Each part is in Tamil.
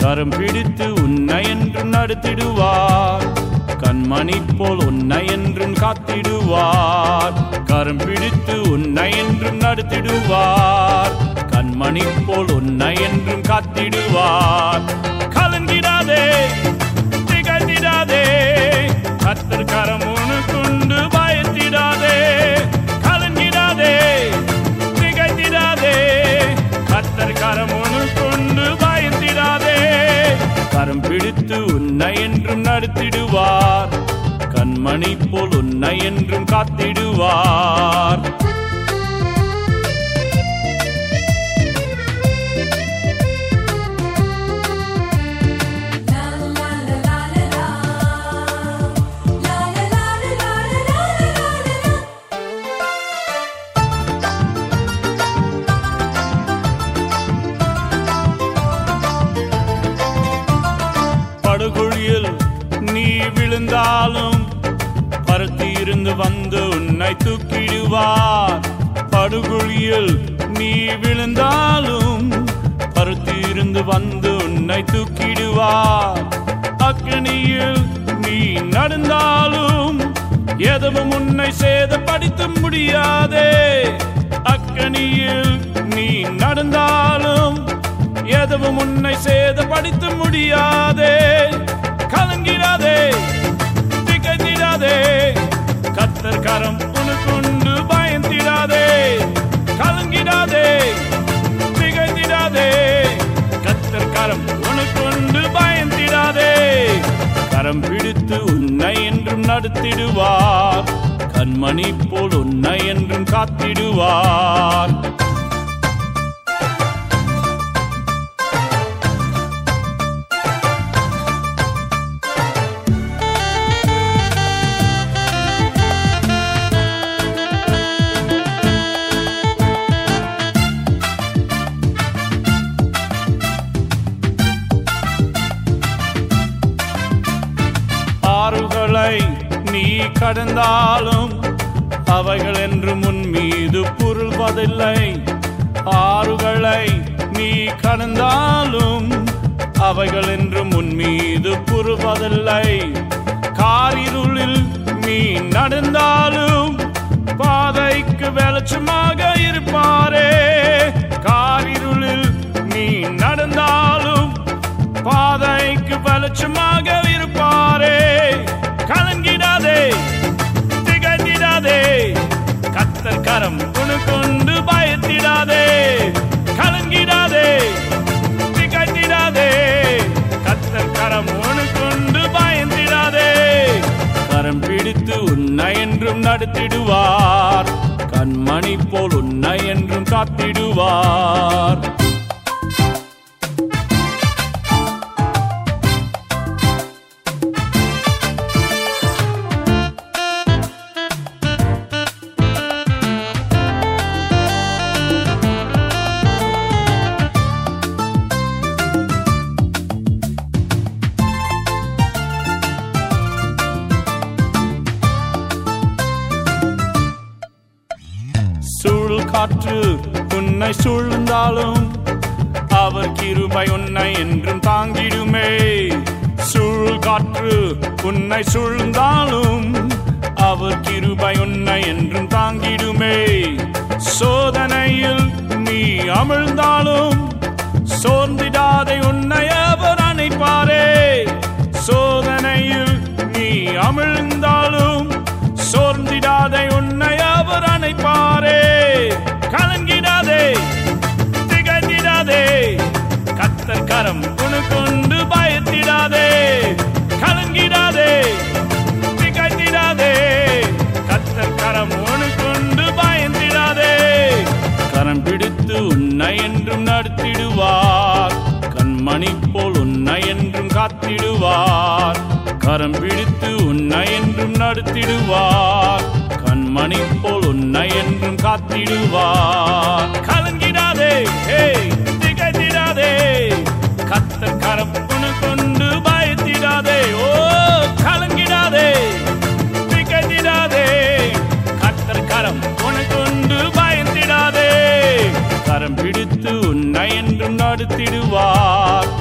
கரம் பிடித்து உன்னை என்று நடத்திடுவார். கண்மணி போல் உன்னை என்றும் காத்திடுவார். கரம் பிடித்து உன்னை என்றும் நடத்திடுவார். கண்மணி போல் உன்னை என்றும் காத்திடுவார். கலங்கிடாதே திகழ்ந்திடாதே. கத்தர் கரம் உனக்குண்டு பயத்திட கரம் உன்னை என்றும் நடத்திடுவார். கண்மணி போல் உன்னை என்றும் காத்திடுவார். பருத்தி வந்து உன்னை தூக்கிடுவார். படுகுழியில் நீ விழுந்தாலும் பருத்திருந்து வந்து உன்னை தூக்கிடுவார். அக்னியில் நீ நடந்தாலும் எதுவும் உன்னை சேதப்படுத்த முடியாதே. அக்கனியில் நீ நடந்தாலும் எதுவும் உன்னை சேதப்படுத்த முடியாதே. கலங்கிடாதே திகழ்ந்திடாதே கத்தர் கரம் உனக்குண்டு பயந்திடாதே கலங்கிடாதே திகைத்திடாதே. கத்தர் கரம் உனக்குண்டு பயந்திடாதே. கரம் பிடித்து உன்னை என்றும் நடத்திடுவார். கண்மணி போல் உன்னை என்றும் காத்திடுவார். கடந்தாலும் அவைகள் என்று முன் மீது புருள்வதில்லை. ஆறுகளை நீ கடந்தாலும் அவைகள் என்று முன் மீது புருள்வதில்லை. காரிருளில் நீ நடந்தாலும் பாதைக்கு வெளிச்சமாக இருப்பாரே. காரிருளில் நீ நடந்தாலும் பாதைக்கு வெளிச்சமாக இருப்பாரே. என்றும் நடத்திடுவார். கண்மணி போல் உன்னை என்றும் காத்திடுவார். காற்று உன்னை சூழ்ந்தாலும் அவர் கிருபை உன்னை என்றும் தாங்கிடுமே. சூழ் காற்று உன்னை சூழ்ந்தாலும் அவர் கிருபை உன்னை என்றும் தாங்கிடுமே. சோதனையில் நீ அமிழ்ந்தாலும் சோர்ந்திடாதே காத்திடுவார். கரம் பிடித்து உன்னை என்றும் நடத்திடுவார். கண்மணி போல் உன்னை என்றும் காத்திடுவார். கலங்கிடாதே ஹே திகைத்திடாதே. கத்தர் கரம் கொண்டு பயத்திடாதே. ஓ கலங்கிடாதே திகைத்திடாதே. கத்தர் கரம் உனக்கு கொண்டு பயந்திடாதே கரம் பிடித்து உன்னை என்றும் நடத்திடுவார்.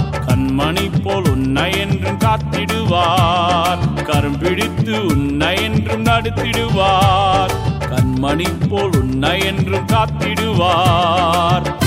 உன்னை என்றும் காத்திடுவார். கரம் பிடித்து உன்னை என்றும் நடத்திடுவார். கண்மணி போல் உன்னை என்றும் காத்திடுவார்.